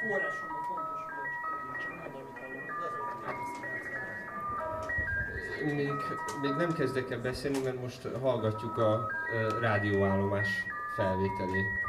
forrásomban fontos volt. Még, még nem kezdek el beszélni, mert most hallgatjuk a rádióállomás felvételét.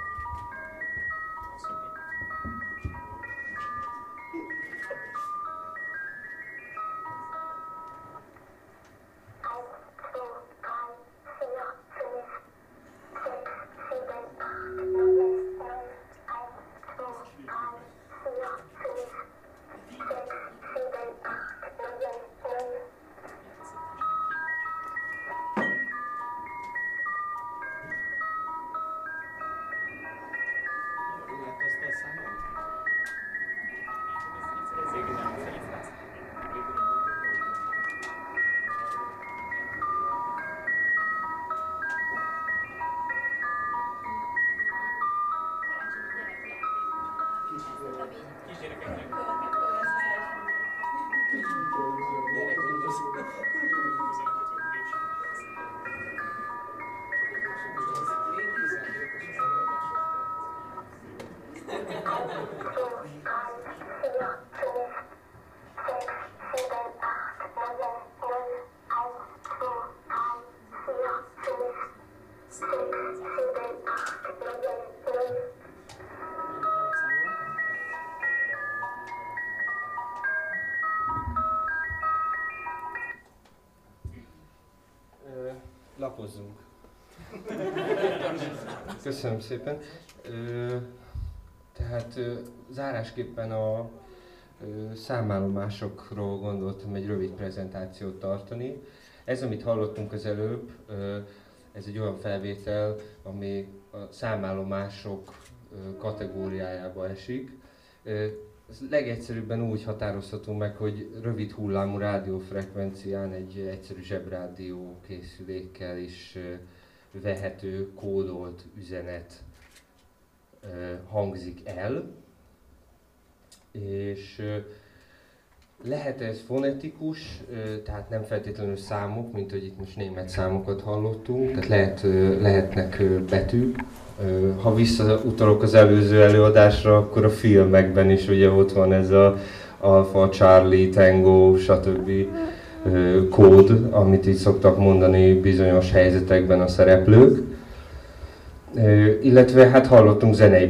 Lapozzunk. Köszönöm szépen. Tehát zárásképpen a számállomásokról gondoltam egy rövid prezentációt tartani. Ez, amit hallottunk az előbb, ez egy olyan felvétel, ami a számállomások kategóriájába esik legegyszerűbben úgy határozhatunk meg, hogy rövid hullámú rádiófrekvencián egy egyszerű zsebrádió készülékkel is vehető, kódolt üzenet hangzik el, és lehet ez fonetikus, tehát nem feltétlenül számok, mint hogy itt most német számokat hallottunk, tehát lehet, lehetnek betűk. Ha visszautalok az előző előadásra, akkor a filmekben is ugye ott van ez a Alpha, Charlie, Tango, stb. kód, amit így szoktak mondani bizonyos helyzetekben a szereplők. Illetve hát hallottunk zenei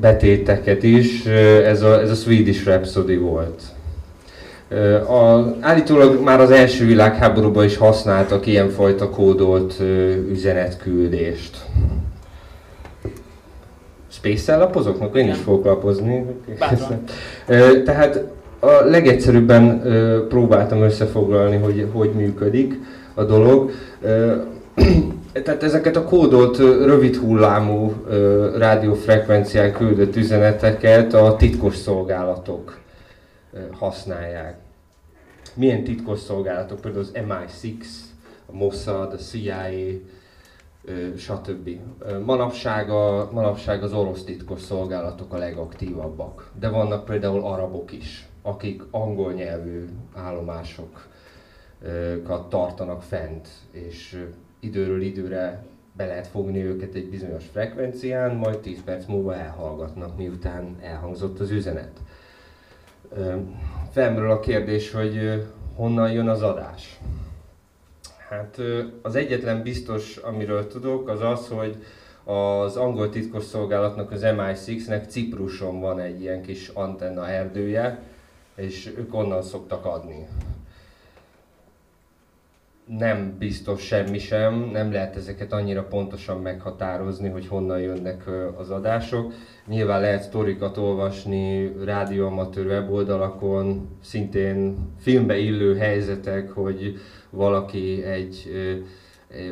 betéteket is, ez a, ez a Swedish Rhapsody volt a, állítólag már az első világháborúban is használtak ilyenfajta kódolt üzenetküldést. Space-szel lapozok? Én is fogok lapozni. Tehát a legegyszerűbben próbáltam összefoglalni, hogy hogy működik a dolog. Tehát ezeket a kódolt, rövid hullámú rádiófrekvencián küldött üzeneteket a titkos szolgálatok használják. Milyen titkos szolgálatok, például az MI6, a Mossad, a CIA, stb. Manapság, a, manapság az orosz titkos szolgálatok a legaktívabbak, de vannak például arabok is, akik angol nyelvű állomásokat tartanak fent, és időről időre be lehet fogni őket egy bizonyos frekvencián, majd 10 perc múlva elhallgatnak, miután elhangzott az üzenet felmerül a kérdés, hogy honnan jön az adás. Hát az egyetlen biztos, amiről tudok, az az, hogy az angol titkos szolgálatnak, az MI6-nek Cipruson van egy ilyen kis antenna erdője, és ők onnan szoktak adni nem biztos semmi sem, nem lehet ezeket annyira pontosan meghatározni, hogy honnan jönnek az adások. Nyilván lehet sztorikat olvasni rádióamatőr weboldalakon, szintén filmbe illő helyzetek, hogy valaki egy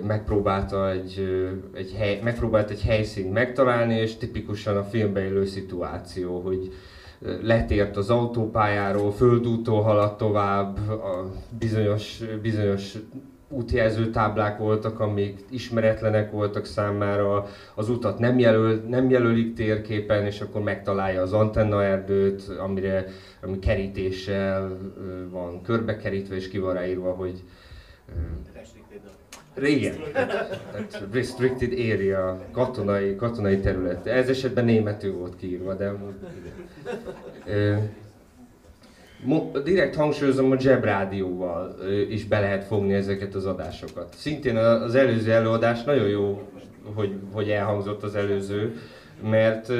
megpróbálta egy, egy, hely, megpróbált egy helyszínt megtalálni, és tipikusan a filmbe illő szituáció, hogy letért az autópályáról, földútól haladt tovább, a bizonyos, bizonyos útjelző táblák voltak, amik ismeretlenek voltak számára, az utat nem, jelöl, nem jelölik térképen, és akkor megtalálja az antennaerdőt, amire, ami kerítéssel van körbekerítve, és ki van ráírva, hogy Régen. restricted area, katonai, katonai terület. Ez esetben németül volt kiírva, de... direkt hangsúlyozom, a Jeb rádióval is be lehet fogni ezeket az adásokat. Szintén az előző előadás nagyon jó, hogy, hogy elhangzott az előző, mert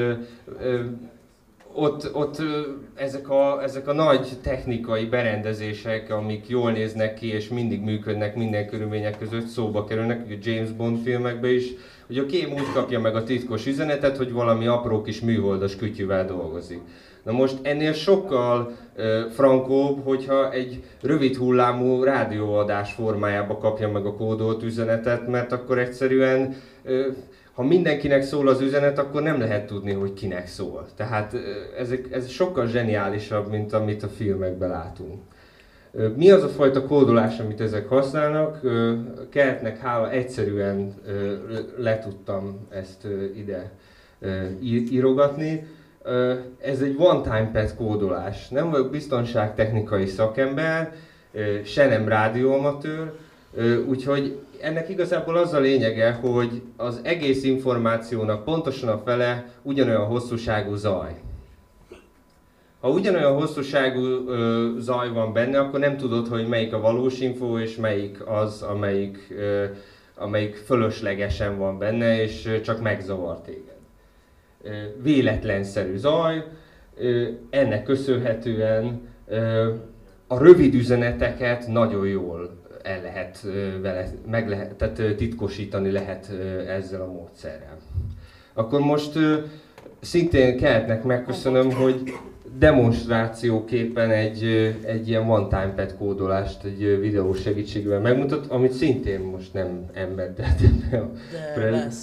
ott, ott ezek, a, ezek a nagy technikai berendezések, amik jól néznek ki és mindig működnek minden körülmények között, szóba kerülnek, a James Bond filmekben is, hogy a kém úgy kapja meg a titkos üzenetet, hogy valami apró kis műholdas kütyűvel dolgozik. Na most ennél sokkal uh, frankóbb, hogyha egy rövid hullámú rádióadás formájába kapja meg a kódolt üzenetet, mert akkor egyszerűen uh, ha mindenkinek szól az üzenet, akkor nem lehet tudni, hogy kinek szól. Tehát ez, ez sokkal zseniálisabb, mint amit a filmekben látunk. Mi az a fajta kódolás, amit ezek használnak? Keretnek hála egyszerűen le tudtam ezt ide írogatni. Ez egy one-time pad kódolás. Nem vagyok biztonságtechnikai szakember, se nem rádióamatőr, úgyhogy ennek igazából az a lényege, hogy az egész információnak pontosan a fele ugyanolyan hosszúságú zaj. Ha ugyanolyan hosszúságú ö, zaj van benne, akkor nem tudod, hogy melyik a valós info, és melyik az, amelyik, ö, amelyik fölöslegesen van benne, és csak megzavar téged. Ö, véletlenszerű zaj, ö, ennek köszönhetően ö, a rövid üzeneteket nagyon jól el lehet vele, meg lehet, tehát titkosítani lehet ezzel a módszerrel. Akkor most szintén Keltnek megköszönöm, hogy demonstrációképpen egy, egy ilyen one-time pad kódolást egy videó segítségével megmutat, amit szintén most nem embedett a pre-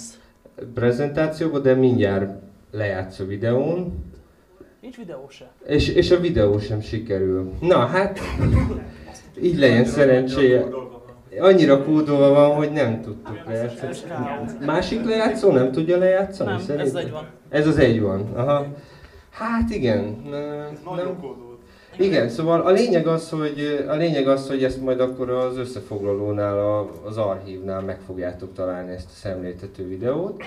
prezentációba, de mindjárt lejátsz a videón. Nincs videó se. És, és a videó sem sikerül. Na hát, így legyen szerencséje. Annyira kódolva van, hogy nem tudtuk lejátszani. Másik lejátszó nem tudja lejátszani? Nem, szerintem? ez egy van. Ez az egy van, aha. Hát igen. Nem. Igen, szóval a lényeg az, hogy, a lényeg az, hogy ezt majd akkor az összefoglalónál, az archívnál meg fogjátok találni ezt a szemléltető videót.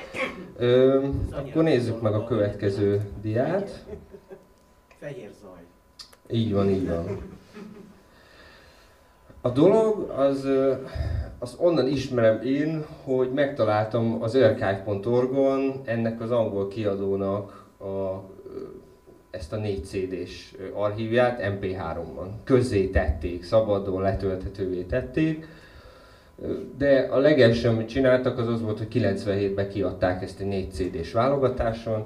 Ö, akkor nézzük meg a következő diát. Fehér zaj. Így van, így van. A dolog az, az onnan ismerem én, hogy megtaláltam az archive.org-on ennek az angol kiadónak a, ezt a 4 CD-s archívját MP3-ban. Közzé tették, szabadon letölthetővé tették. De a legelső, amit csináltak, az az volt, hogy 97-ben kiadták ezt a 4 CD-s válogatáson,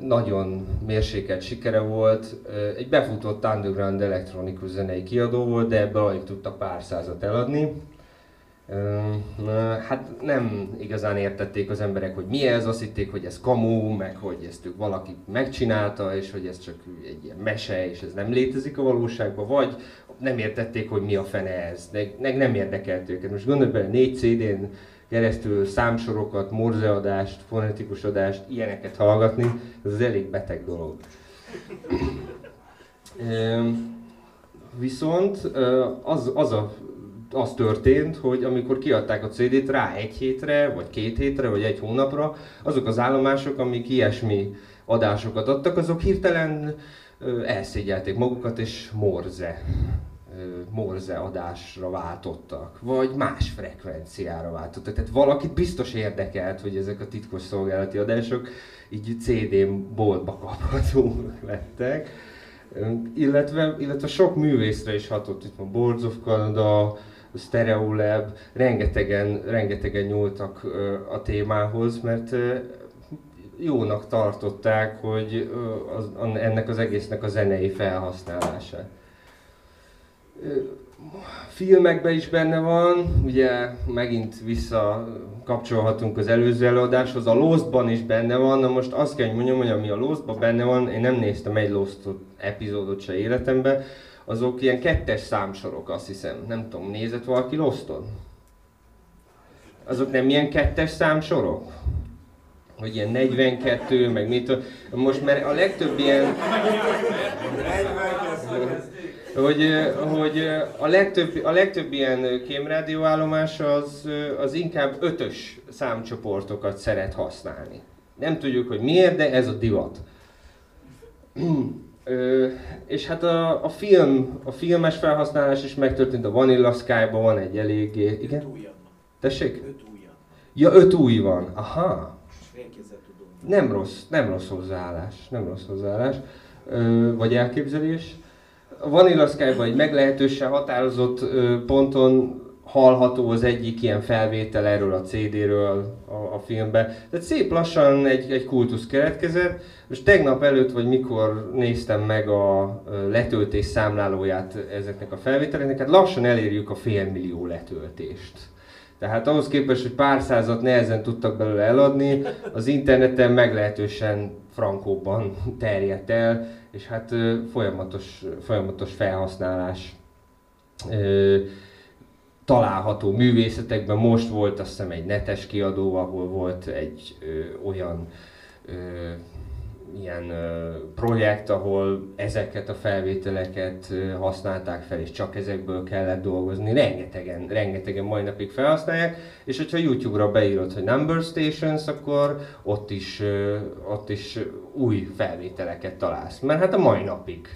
nagyon mérsékelt sikere volt. Egy befutott underground elektronikus zenei kiadó volt, de ebből alig tudtak pár százat eladni. Hát nem igazán értették az emberek, hogy mi ez, azt hitték, hogy ez kamu, meg hogy ezt ők valaki megcsinálta, és hogy ez csak egy ilyen mese, és ez nem létezik a valóságban, vagy nem értették, hogy mi a fene ez, de nem érdekelt őket. Most gondolj bele, négy CD-n keresztül számsorokat, morzeadást, fonetikus adást, ilyeneket hallgatni, ez az elég beteg dolog. Viszont az, az, a, az történt, hogy amikor kiadták a CD-t rá egy hétre, vagy két hétre, vagy egy hónapra, azok az állomások, amik ilyesmi adásokat adtak, azok hirtelen elszégyelték magukat, és morze morze adásra váltottak, vagy más frekvenciára váltottak. Tehát valakit biztos érdekelt, hogy ezek a titkos szolgálati adások így CD-n boltba kaphatók lettek. Illetve, illetve sok művészre is hatott, itt van Boards of Canada, Stereolab, rengetegen, rengetegen nyúltak a témához, mert jónak tartották, hogy az, ennek az egésznek a zenei felhasználása. Filmekben is benne van, ugye megint vissza kapcsolhatunk az előző előadáshoz, a Lostban is benne van, na most azt kell, hogy mondjam, hogy ami a Lostban benne van, én nem néztem egy Lost epizódot se életemben, azok ilyen kettes számsorok, azt hiszem. Nem tudom, nézett valaki Loston? Azok nem ilyen kettes számsorok? Hogy ilyen 42, meg mit Most mert a legtöbb ilyen... hogy, hogy a, legtöbb, a legtöbb ilyen kémrádióállomás az, az inkább ötös számcsoportokat szeret használni. Nem tudjuk, hogy miért, de ez a divat. Ö, és hát a, a, film, a filmes felhasználás is megtörtént, a Vanilla Sky-ban van egy eléggé... Igen? Tessék? Öt újja. Ja, öt új van. Aha. Nem rossz, nem rossz hozzáállás, nem rossz hozzáállás, ö, vagy elképzelés. A Vanilla Sky-ban egy meglehetősen határozott ö, ponton hallható az egyik ilyen felvétel erről a CD-ről a, a filmben. Tehát szép lassan egy, egy kultusz keletkezett. Most tegnap előtt, vagy mikor néztem meg a letöltés számlálóját ezeknek a felvételeknek, hát lassan elérjük a félmillió letöltést. Tehát ahhoz képest, hogy pár százat nehezen tudtak belőle eladni, az interneten meglehetősen frankóban terjedt el, és hát folyamatos, folyamatos felhasználás található művészetekben. Most volt azt hiszem egy netes kiadó, ahol volt egy ö, olyan ö, ilyen ö, projekt, ahol ezeket a felvételeket ö, használták fel, és csak ezekből kellett dolgozni. Rengetegen, rengetegen mai napig felhasználják, és hogyha YouTube-ra beírod, hogy Number Stations, akkor ott is, ö, ott is új felvételeket találsz. Mert hát a mai napig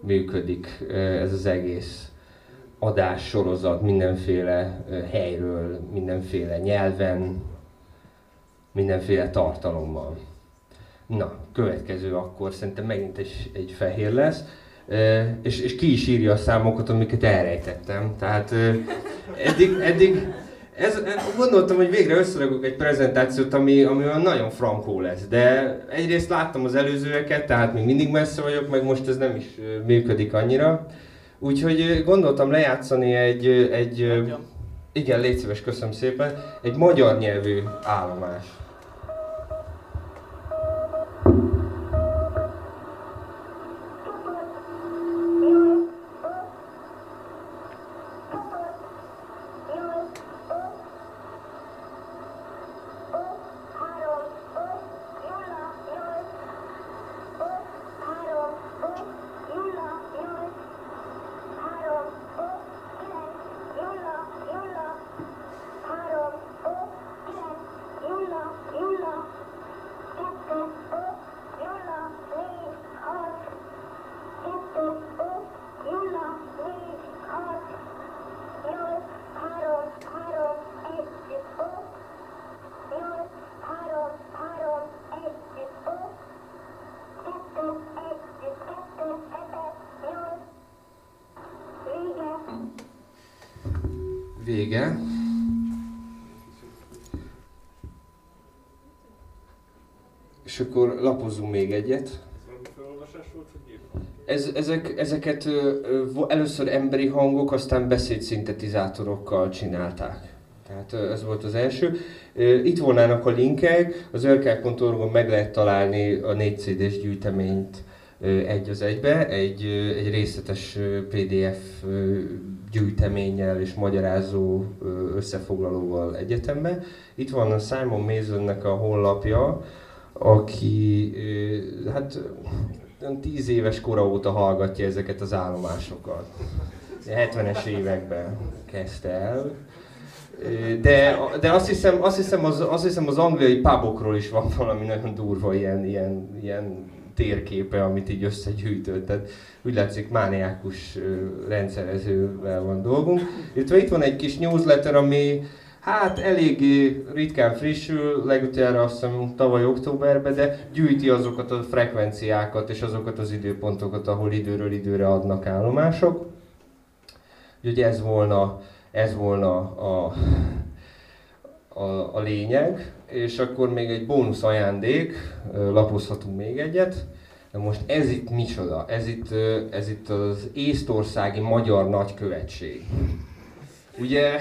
működik ö, ez az egész adás sorozat mindenféle helyről, mindenféle nyelven, mindenféle tartalommal. Na, következő akkor szerintem megint egy, egy fehér lesz, és, és ki is írja a számokat, amiket elrejtettem. Tehát eddig, eddig ez, gondoltam, hogy végre összeragok egy prezentációt, ami, ami nagyon frankó lesz, de egyrészt láttam az előzőeket, tehát még mindig messze vagyok, meg most ez nem is működik annyira. Úgyhogy gondoltam lejátszani egy, egy igen, légy szíves, köszönöm szépen, egy magyar nyelvű állomás. Vége. És akkor lapozzunk még egyet. Ez, ezek, ezeket ö, először emberi hangok, aztán beszédszintetizátorokkal csinálták. Tehát ez volt az első. Itt volnának a linkek, az örkák.org-on meg lehet találni a 4 CD-s gyűjteményt egy az egybe, egy, egy részletes PDF gyűjteménnyel és magyarázó összefoglalóval egyetemben. Itt van a Simon Masonnek a honlapja, aki hát 10 éves kora óta hallgatja ezeket az állomásokat. 70-es években kezdte el. De, de azt, hiszem, azt, hiszem az, azt hiszem az angliai pubokról is van valami nagyon durva ilyen, ilyen, ilyen térképe, amit így összegyűjtött. Tehát úgy látszik mániákus rendszerezővel van dolgunk. Itt, itt van egy kis newsletter, ami hát eléggé ritkán frissül, legutoljára azt hiszem tavaly októberben, de gyűjti azokat a frekvenciákat és azokat az időpontokat, ahol időről időre adnak állomások. Úgyhogy ez volna, ez volna a, a, a lényeg, és akkor még egy bónusz ajándék, lapozhatunk még egyet. Na most ez itt micsoda? Ez itt, ez itt az észtországi magyar nagykövetség. Ugye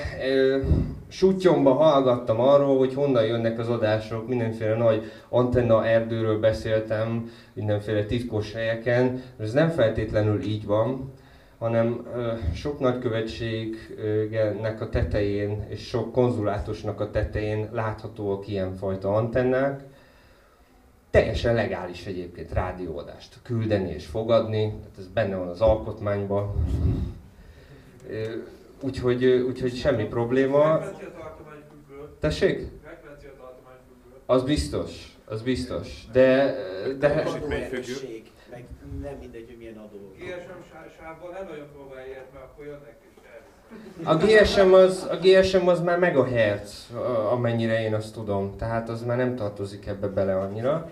Sutyomba hallgattam arról, hogy honnan jönnek az adások, mindenféle nagy antenna erdőről beszéltem, mindenféle titkos helyeken. Ez nem feltétlenül így van, hanem sok nagykövetségnek a tetején és sok konzulátusnak a tetején láthatóak ilyenfajta antennák, teljesen legális egyébként rádióadást küldeni és fogadni, tehát ez benne van az alkotmányban. Úgyhogy, úgyhogy semmi probléma. Tessék? Az biztos, az biztos. De... de... Meg nem mindegy, hogy milyen adó. GSM sávban nem nagyon próbálják, mert akkor jönnek a GSM az, a GSM az már megahertz, amennyire én azt tudom, tehát az már nem tartozik ebbe bele annyira.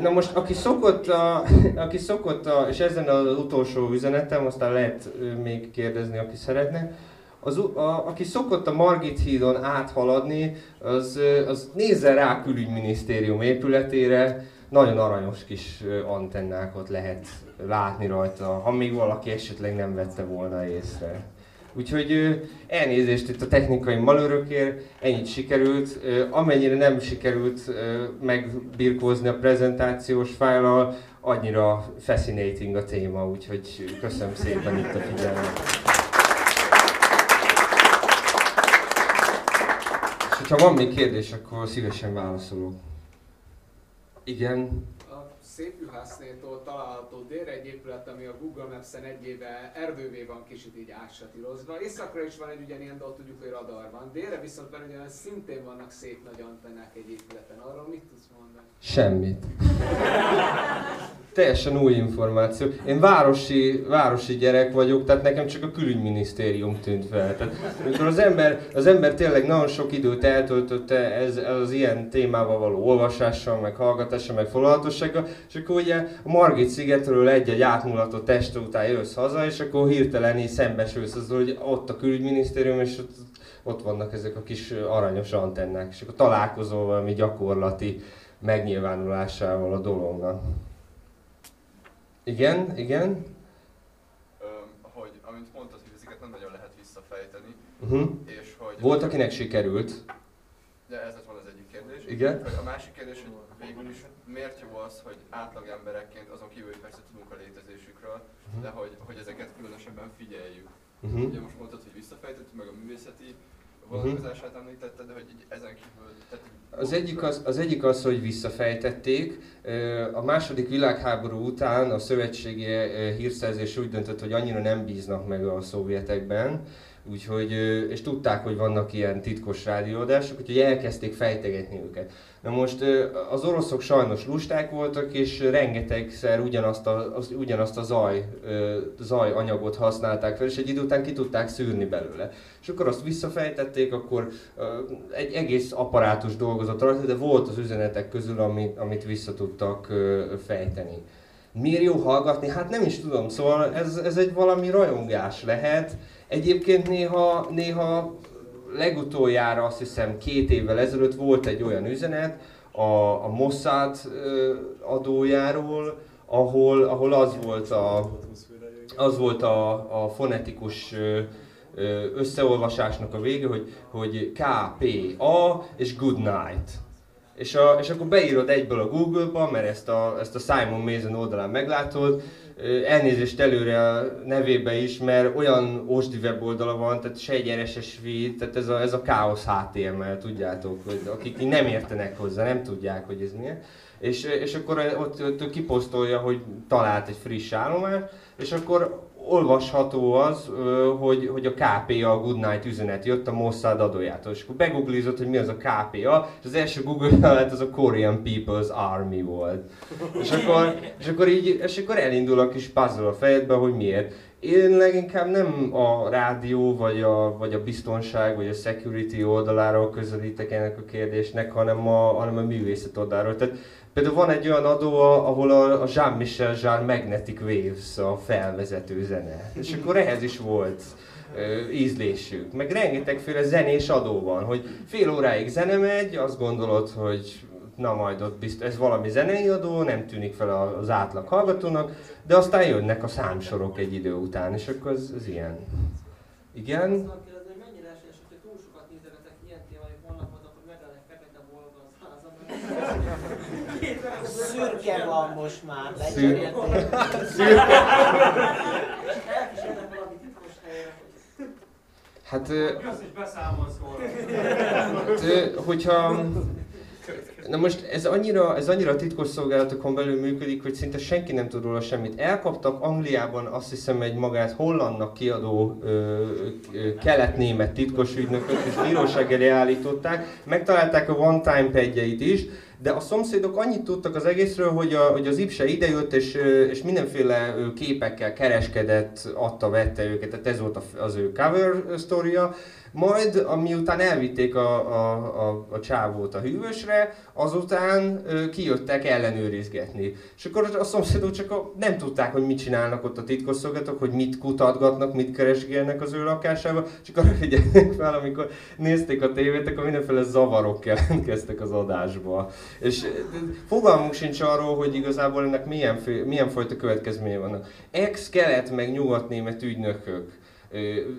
Na most, aki szokott, a, aki szokott a, és ezen az utolsó üzenetem, aztán lehet még kérdezni, aki szeretne, az, a, aki szokott a Margit hídon áthaladni, az, az nézze rá a külügyminisztérium épületére, nagyon aranyos kis antennákat lehet látni rajta, ha még valaki esetleg nem vette volna észre. Úgyhogy elnézést itt a technikai malőrökért, ennyit sikerült. Amennyire nem sikerült megbirkózni a prezentációs fájlal, annyira fascinating a téma, úgyhogy köszönöm szépen itt a figyelmet. És ha van még kérdés, akkor szívesen válaszolok. Igen szépjuhásznétól található délre egy épület, ami a Google Maps-en egy éve erdővé van kicsit így átsatírozva. Északra is van egy ugyanilyen, de ott tudjuk, hogy radar van. Délre viszont van ugyanaz, szintén vannak szép nagy antennák egy épületen. Arról mit tudsz mondani? Semmit. Teljesen új információ. Én városi, városi gyerek vagyok, tehát nekem csak a külügyminisztérium tűnt fel. Tehát, amikor az ember, az ember tényleg nagyon sok időt eltöltötte ez, az ilyen témával való olvasással, meg hallgatással, meg foglalatossággal, és akkor ugye a Margit szigetről egy-egy átmulatott teste után jössz haza, és akkor hirtelen így szembesülsz azzal, hogy ott a külügyminisztérium, és ott, ott vannak ezek a kis aranyos antennák, és akkor találkozol valami gyakorlati megnyilvánulásával a dolognak. Igen, igen. Hogy amint mondtad, hogy ezeket nem nagyon lehet visszafejteni, uh-huh. és hogy... Volt, akinek sikerült. De ez lett volna az egyik kérdés. Igen. Hogy a másik kérdés, hogy végül is miért jó az, hogy átlag emberekként, azon kívül, hogy persze tudunk a létezésükről, uh-huh. de hogy, hogy ezeket különösebben figyeljük. Uh-huh. Ugye most mondtad, hogy visszafejtettük meg a művészeti vonatkozását említetted, de hogy így ezen kívül... Tehát az egyik az, az egyik az, hogy visszafejtették. A második világháború után a szövetségi hírszerzés úgy döntött, hogy annyira nem bíznak meg a szovjetekben, úgyhogy, és tudták, hogy vannak ilyen titkos rádióadások, úgyhogy elkezdték fejtegetni őket. Na most az oroszok sajnos lusták voltak, és rengetegszer ugyanazt a, az, ugyanazt a zaj, zaj anyagot használták fel, és egy idő után ki tudták szűrni belőle. És akkor azt visszafejtették, akkor egy egész apparátus dolgozott rajta, de volt az üzenetek közül, amit, amit vissza tudtak fejteni. Miért jó hallgatni? Hát nem is tudom, szóval ez, ez egy valami rajongás lehet. Egyébként néha, néha legutoljára azt hiszem két évvel ezelőtt volt egy olyan üzenet a, a Mossad adójáról, ahol, ahol az volt a, az volt a, a fonetikus összeolvasásnak a vége, hogy, hogy KPA és Good Night. És, a, és akkor beírod egyből a Google-ba, mert ezt a, ezt a Simon Mason oldalán meglátod, elnézést előre a nevébe is, mert olyan OSDI weboldala van, tehát se egy RSS feed, tehát ez a, ez a káosz HTML, tudjátok, hogy akik nem értenek hozzá, nem tudják, hogy ez milyen. És, és akkor ott, ott kiposztolja, hogy talált egy friss állomást, és akkor olvasható az, hogy, hogy a KPA, a Goodnight üzenet jött a Mossad adójától. És akkor begooglizott, hogy mi az a KPA, és az első Google talált az a Korean People's Army volt. És akkor, és akkor így, és akkor elindul a kis puzzle a fejedbe, hogy miért. Én leginkább nem a rádió, vagy a, vagy a biztonság, vagy a security oldaláról közelítek ennek a kérdésnek, hanem a, hanem a művészet oldaláról. Tehát Például van egy olyan adó, ahol a Jean-Michel Jean Magnetic Waves a felvezető zene. És akkor ehhez is volt ízlésük. Meg rengetegféle zenés adó van, hogy fél óráig zene megy, azt gondolod, hogy na majd ott bizt, ez valami zenei adó, nem tűnik fel az átlag hallgatónak, de aztán jönnek a számsorok egy idő után, és akkor ez, ez ilyen. Igen? Szürke van most már, lecserélték. Hát, Kösz, hogy beszámolsz hát, hogyha, Na most ez annyira, ez annyira titkos szolgálatokon belül működik, hogy szinte senki nem tud róla semmit. Elkaptak Angliában azt hiszem egy magát hollandnak kiadó ö, ö, kelet-német titkos ügynököt, és bíróság elé állították. Megtalálták a one-time pedjeit is, de a szomszédok annyit tudtak az egészről, hogy, a, hogy az IPSE idejött, és, és mindenféle képekkel kereskedett, adta, vette őket, tehát ez volt az ő cover sztoria. Majd, amiután elvitték a, a, a, a csávót a hűvösre, azután ö, kijöttek ellenőrizgetni. És akkor a szomszédok csak a, nem tudták, hogy mit csinálnak ott a titkosszolgálatok, hogy mit kutatgatnak, mit keresgélnek az ő lakásába, csak arra figyelnek fel, amikor nézték a tévét, akkor mindenféle zavarok jelentkeztek az adásba. És fogalmunk sincs arról, hogy igazából ennek milyen, milyen fajta következménye vannak. Ex-kelet meg nyugatnémet ügynökök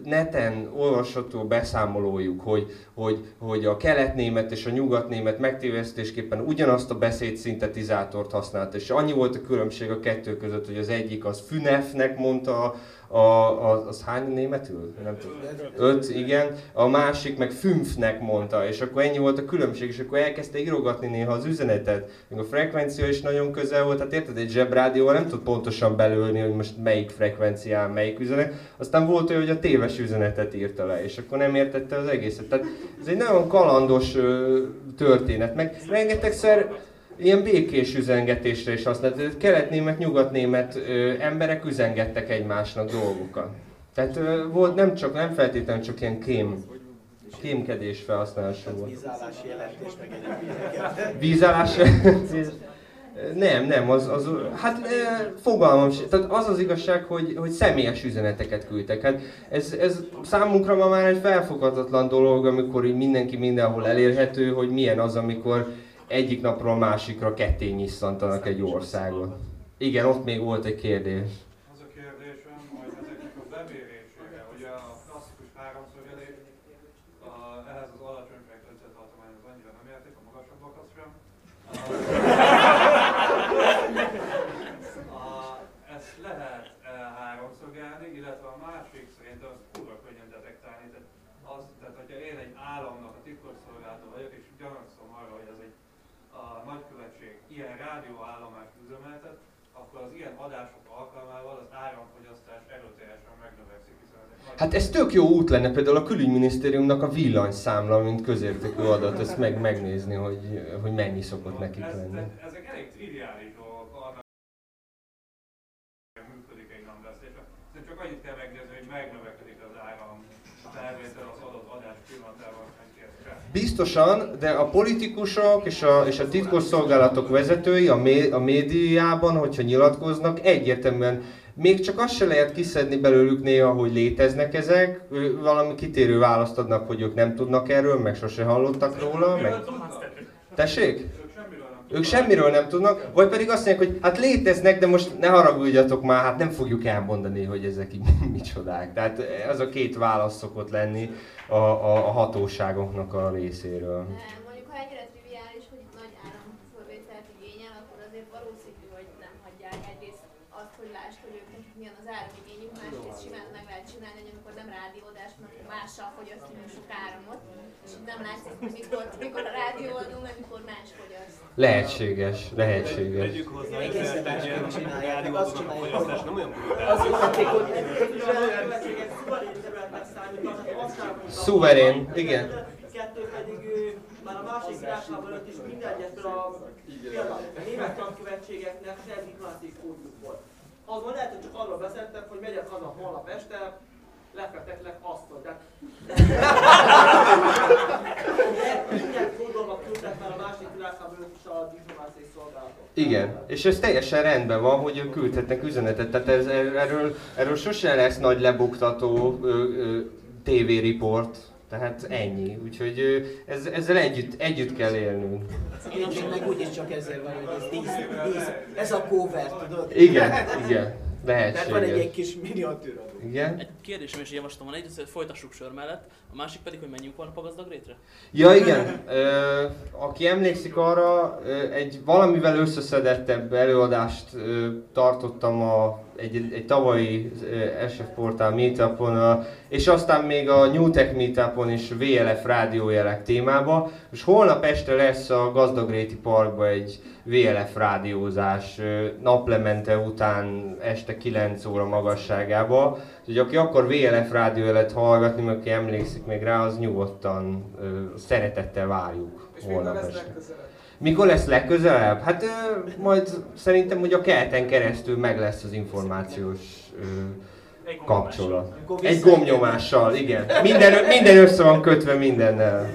neten olvasható beszámolójuk, hogy, hogy, hogy a keletnémet és a nyugatnémet megtévesztésképpen ugyanazt a beszédszintetizátort használt, és annyi volt a különbség a kettő között, hogy az egyik az Fünefnek mondta a, az hány németül? Nem tudom. Öt, igen. A másik meg fünfnek mondta, és akkor ennyi volt a különbség, és akkor elkezdte írogatni néha az üzenetet. Még a frekvencia is nagyon közel volt, hát érted, egy zsebrádióval nem tud pontosan belőlni, hogy most melyik frekvencián melyik üzenet. Aztán volt olyan, hogy a téves üzenetet írta le, és akkor nem értette az egészet. Tehát ez egy nagyon kalandos ö, történet, meg rengetegszer ilyen békés üzengetésre is használt. Kelet-német, nyugat-német emberek üzengettek egymásnak dolgokat. Tehát volt nem csak, nem feltétlenül csak ilyen kém, kémkedés felhasználása volt. Vízállási jelentés meg egyébként. Vízállási nem, nem, az, az hát fogalmam sem. Tehát az az igazság, hogy, hogy személyes üzeneteket küldtek. Hát ez, ez számunkra ma már egy felfoghatatlan dolog, amikor így mindenki mindenhol elérhető, hogy milyen az, amikor egyik napról a másikra ketté nyisszantanak egy országot. Igen, ott még volt egy kérdés. Az a kérdésem, hogy ezeknek a bemérésére, ugye a klasszikus háromszögelés, a, ehhez az alacsony frekvencia tartományhoz annyira nem a magasabbakat sem. A, ezt lehet e, háromszögelni, illetve a másik szerintem az kurva könnyen detektálni. Tehát, az, tehát hogyha én egy államnak a titkosszolgálata vagyok, és gyanakszom arra, hogy ez egy a nagykövetség ilyen rádióállomást üzemeltet, akkor az ilyen adások alkalmával az áramfogyasztás erőteljesen megnövekszik, hiszen ezek. Hát ez tök jó út lenne például a külügyminisztériumnak a villanyszámla, mint közértékű adat, ezt meg, megnézni, hogy, hogy mennyi szokott nekik lenni. Ezek elég triviális dolgok, arra működik egy namvesztés. Csak annyit kell megnézni, hogy megnövekedik az áram felvétel az adott adás pillanatában, Biztosan, de a politikusok és a, és a titkos szolgálatok vezetői a, mé, a médiában, hogyha nyilatkoznak, egyértelműen még csak azt se lehet kiszedni belőlük néha, hogy léteznek ezek, valami kitérő választ adnak, hogy ők nem tudnak erről, meg sose hallottak róla, meg... Tessék? Ők semmiről nem tudnak, vagy pedig azt mondják, hogy hát léteznek, de most ne haragudjatok már, hát nem fogjuk elmondani, hogy ezek így micsodák. Tehát ez a két válasz szokott lenni a, a, a hatóságoknak a részéről. Nem, mondjuk ha ennyire triviális, hogy nagy áramfölvételt igényel, azért valószínű, hogy nem hagyják egyrészt azt, hogy lásd, hogy ők milyen az áramigényük, másrészt simán meg lehet csinálni, nem rádiódás, hanem mással fogyasztani sok áramot, és nem látszik, hogy mikor, mikor a rádió adunk, meg mikor más fogyaszt. Lehetséges, lehetséges. Tegyük hozzá, hogy a rádiózók a fogyasztás nem olyan Az jó hatékony. Szuverén, igen. Kettő pedig már a másik világháború előtt is minden egyes a német tankövetségeknek szerdiklászis kódjuk volt. Azon lehet, hogy csak arról beszéltek, hogy megyek haza holnap este, lefektetlek azt, hogy tehát... Minden kódolva küldtek már a másik világháború is a diplomáciai szolgálatok. Igen, és ez teljesen rendben van, hogy küldhetnek üzenetet, tehát ez, erről, erről sosem lesz nagy lebuktató tévériport, tehát ennyi. Úgyhogy ez, ezzel együtt, együtt kell élnünk. Én meg úgyis csak ezért van, hogy ez dísz, dísz. Ez a cover, tudod? Igen, igen. Lehetséges. van egy ilyen kis miniatűradó. Igen? Egy kérdésem és javaslatom van, egyrészt, hogy folytassuk sör mellett, a másik pedig, hogy menjünk volna a gazdag rétre? Ja igen, ö, aki emlékszik arra, egy valamivel összeszedettebb előadást ö, tartottam a, egy, egy tavalyi SF Portál meetupon, a, és aztán még a New Tech meetupon is VLF rádiójelek témába. És holnap este lesz a Gazdagréti Parkba egy VLF rádiózás naplemente után este 9 óra magasságába. Úgyhogy aki akar VLF rádiójelet hallgatni, meg aki emlékszik még rá, az nyugodtan ö, szeretettel várjuk És mikor holnap lesz este. legközelebb? Mikor lesz legközelebb? Hát ö, majd szerintem, hogy a kelten keresztül meg lesz az információs ö, Egy kapcsolat. Akkor Egy gomnyomással, igen. Minden, minden össze van kötve mindennel.